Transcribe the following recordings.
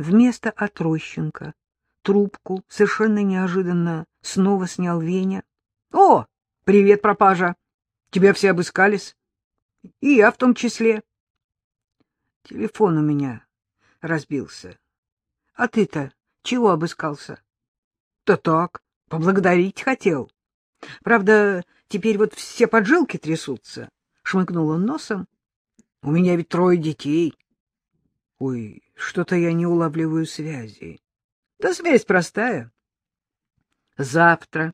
Вместо отрощенка трубку совершенно неожиданно снова снял Веня. — О, привет, пропажа! Тебя все обыскались? И я в том числе. Телефон у меня разбился. А ты-то чего обыскался? Да так, поблагодарить хотел. Правда, теперь вот все поджилки трясутся. Шмыгнул он носом. У меня ведь трое детей. Ой, что-то я не улавливаю связи. Да связь простая. Завтра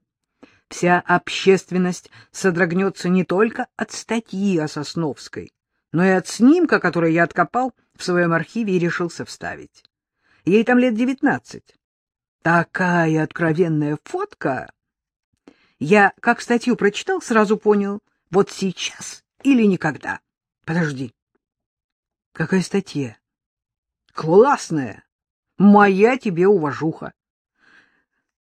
вся общественность содрогнется не только от статьи о Сосновской, но и от снимка, который я откопал в своем архиве и решился вставить. Ей там лет девятнадцать. Такая откровенная фотка! Я, как статью прочитал, сразу понял, вот сейчас или никогда. Подожди. Какая статья? Классная. Моя тебе уважуха.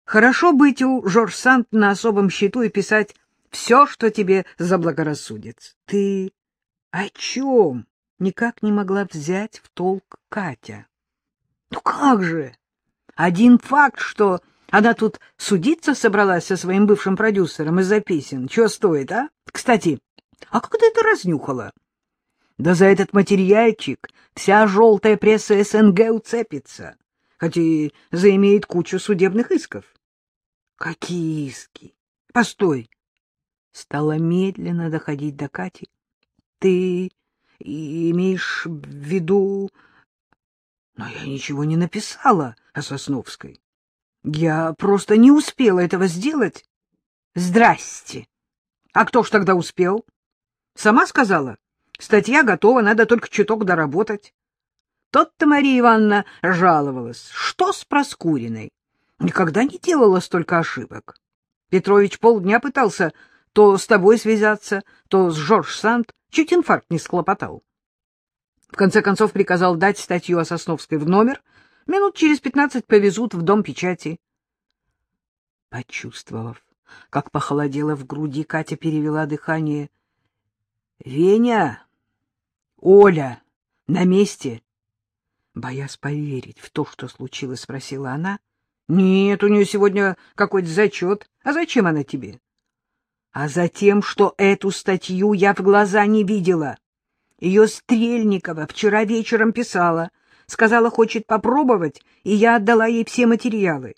Хорошо быть у Жорж Сант на особом счету и писать все, что тебе заблагорассудится. Ты о чем? Никак не могла взять в толк Катя. Ну как же? Один факт, что она тут судиться собралась со своим бывшим продюсером из-за песен. Чего стоит, а? Кстати, а как ты это разнюхала? Да за этот материальчик вся желтая пресса СНГ уцепится, хоть и заимеет кучу судебных исков. Какие иски? Постой. Стала медленно доходить до Кати. Ты имеешь в виду... Но я ничего не написала о Сосновской. Я просто не успела этого сделать. Здрасте. А кто ж тогда успел? Сама сказала? Статья готова, надо только чуток доработать. Тот-то Мария Ивановна жаловалась. Что с Проскуриной? Никогда не делала столько ошибок. Петрович полдня пытался то с тобой связаться, то с Жорж Санд. Чуть инфаркт не схлопотал. В конце концов приказал дать статью о Сосновской в номер. Минут через пятнадцать повезут в дом печати. Почувствовав, как похолодело в груди, Катя перевела дыхание. — Веня! Оля! На месте! Боясь поверить в то, что случилось, спросила она. — Нет, у нее сегодня какой-то зачет. А зачем она тебе? — А за тем, что эту статью я в глаза не видела. Ее Стрельникова вчера вечером писала. Сказала, хочет попробовать, и я отдала ей все материалы.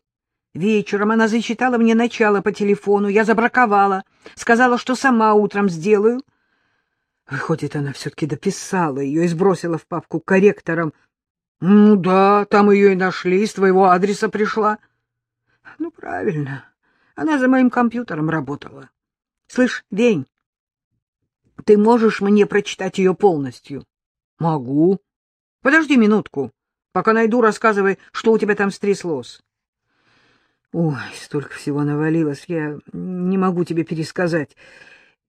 Вечером она зачитала мне начало по телефону, я забраковала, сказала, что сама утром сделаю. Выходит, она все-таки дописала ее и сбросила в папку корректором ну да, там ее и нашли, с твоего адреса пришла. Ну, правильно. Она за моим компьютером работала. Слышь, Вень, ты можешь мне прочитать ее полностью? Могу. Подожди минутку. Пока найду, рассказывай, что у тебя там стряслось. Ой, столько всего навалилось, я не могу тебе пересказать.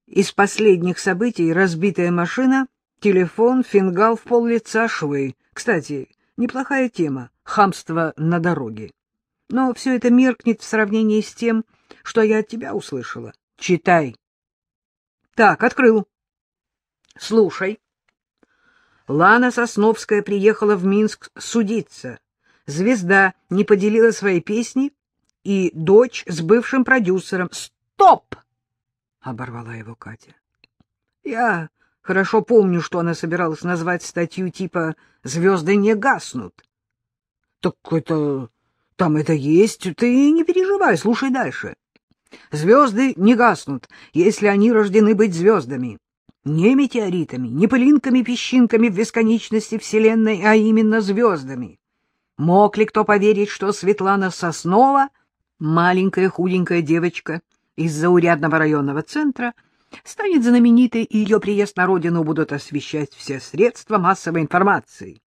Из последних событий разбитая машина, телефон, фингал в пол лица, швы. Кстати, Неплохая тема — хамство на дороге. Но все это меркнет в сравнении с тем, что я от тебя услышала. Читай. Так, открыл. Слушай. Лана Сосновская приехала в Минск судиться. Звезда не поделила свои песни, и дочь с бывшим продюсером. Стоп! — оборвала его Катя. — Я Хорошо помню, что она собиралась назвать статью типа «Звезды не гаснут». Так это... там это есть. Ты не переживай, слушай дальше. Звезды не гаснут, если они рождены быть звездами. Не метеоритами, не пылинками-песчинками в бесконечности Вселенной, а именно звездами. Мог ли кто поверить, что Светлана Соснова, маленькая худенькая девочка из заурядного районного центра, — станет знаменитой, и ее приезд на родину будут освещать все средства массовой информации.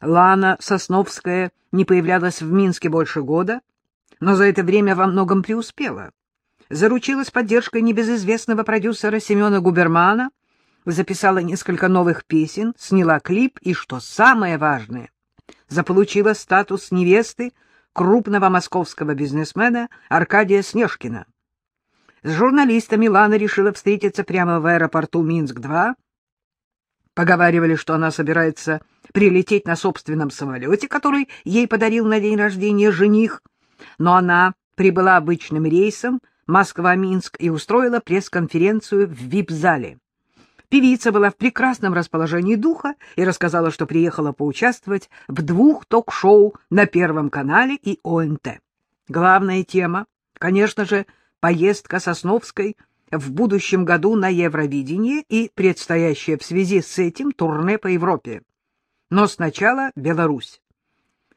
Лана Сосновская не появлялась в Минске больше года, но за это время во многом преуспела. Заручилась поддержкой небезызвестного продюсера Семена Губермана, записала несколько новых песен, сняла клип и, что самое важное, заполучила статус невесты крупного московского бизнесмена Аркадия Снежкина. С журналистами Лана решила встретиться прямо в аэропорту Минск-2. Поговаривали, что она собирается прилететь на собственном самолете, который ей подарил на день рождения жених, но она прибыла обычным рейсом Москва-Минск и устроила пресс-конференцию в вип-зале. Певица была в прекрасном расположении духа и рассказала, что приехала поучаствовать в двух ток-шоу на Первом канале и ОНТ. Главная тема, конечно же, поездка Сосновской в будущем году на Евровидение и предстоящее в связи с этим турне по Европе. Но сначала Беларусь.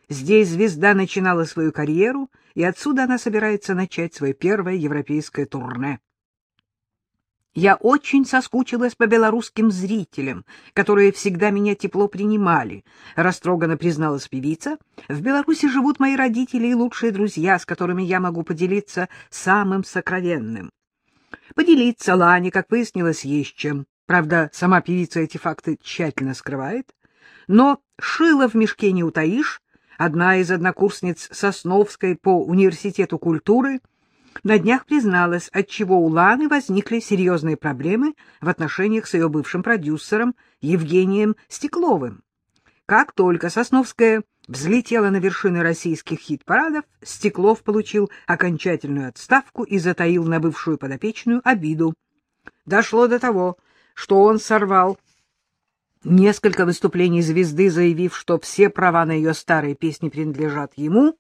Здесь звезда начинала свою карьеру, и отсюда она собирается начать свое первое европейское турне. Я очень соскучилась по белорусским зрителям, которые всегда меня тепло принимали, — растроганно призналась певица. В Беларуси живут мои родители и лучшие друзья, с которыми я могу поделиться самым сокровенным. Поделиться Лане, как выяснилось, есть чем. Правда, сама певица эти факты тщательно скрывает. Но шило в мешке не утаишь. Одна из однокурсниц Сосновской по университету культуры — на днях призналась, отчего у Ланы возникли серьезные проблемы в отношениях с ее бывшим продюсером Евгением Стекловым. Как только Сосновская взлетела на вершины российских хит-парадов, Стеклов получил окончательную отставку и затаил на бывшую подопечную обиду. Дошло до того, что он сорвал несколько выступлений звезды, заявив, что все права на ее старые песни принадлежат ему,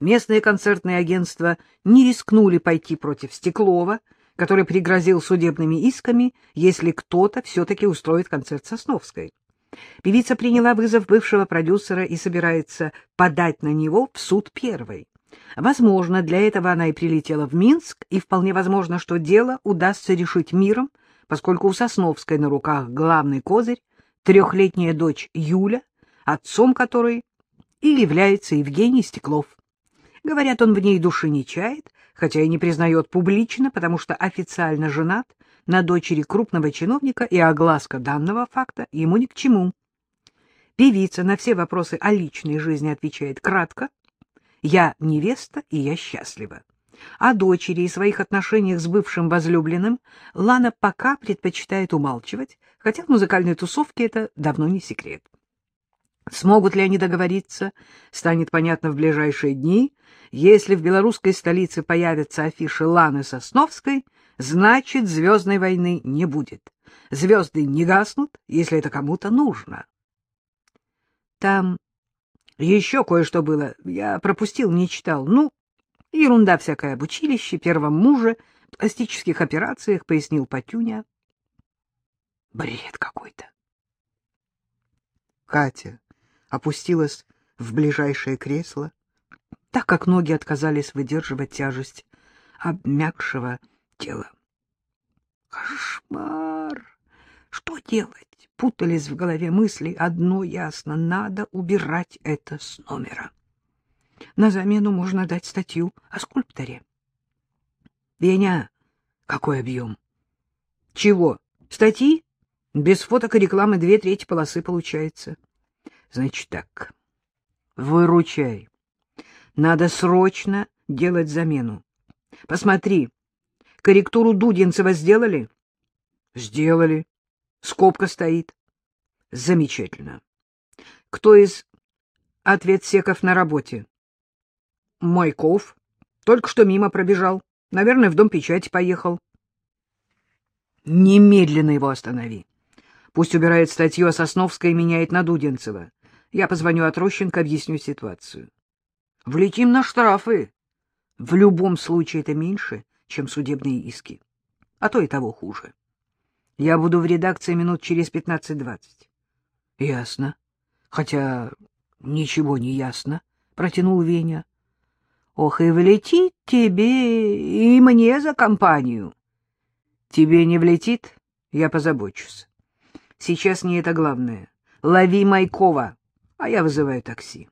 местные концертные агентства не рискнули пойти против Стеклова, который пригрозил судебными исками, если кто-то все-таки устроит концерт Сосновской. Певица приняла вызов бывшего продюсера и собирается подать на него в суд первой. Возможно, для этого она и прилетела в Минск, и вполне возможно, что дело удастся решить миром, поскольку у Сосновской на руках главный козырь, трехлетняя дочь Юля, отцом которой и является Евгений Стеклов. Говорят, он в ней души не чает, хотя и не признает публично, потому что официально женат на дочери крупного чиновника, и огласка данного факта ему ни к чему. Певица на все вопросы о личной жизни отвечает кратко. «Я невеста, и я счастлива». О дочери и своих отношениях с бывшим возлюбленным Лана пока предпочитает умалчивать, хотя в музыкальной тусовке это давно не секрет. Смогут ли они договориться, станет понятно в ближайшие дни. Если в белорусской столице появятся афиши Ланы Сосновской, значит, звездной войны не будет. Звезды не гаснут, если это кому-то нужно. Там еще кое-что было. Я пропустил, не читал. Ну, ерунда всякая об училище, первом муже, пластических операциях, пояснил Патюня. Бред какой-то. Катя опустилась в ближайшее кресло, так как ноги отказались выдерживать тяжесть обмякшего тела. Кошмар! Что делать? Путались в голове мысли. Одно ясно — надо убирать это с номера. На замену можно дать статью о скульпторе. Веня, какой объем? Чего? Статьи? Без фоток и рекламы две трети полосы получается. Значит так, выручай. Надо срочно делать замену. Посмотри, корректуру Дудинцева сделали? Сделали. Скобка стоит. Замечательно. Кто из ответсеков на работе? Майков. Только что мимо пробежал. Наверное, в дом печати поехал. Немедленно его останови. Пусть убирает статью о Сосновской и меняет на Дудинцева. Я позвоню Отрощенко, объясню ситуацию. Влетим на штрафы. В любом случае это меньше, чем судебные иски. А то и того хуже. Я буду в редакции минут через пятнадцать-двадцать. — Ясно. Хотя ничего не ясно, — протянул Веня. — Ох, и влетит тебе и мне за компанию. — Тебе не влетит, я позабочусь. Сейчас не это главное. Лови Майкова а я вызываю такси.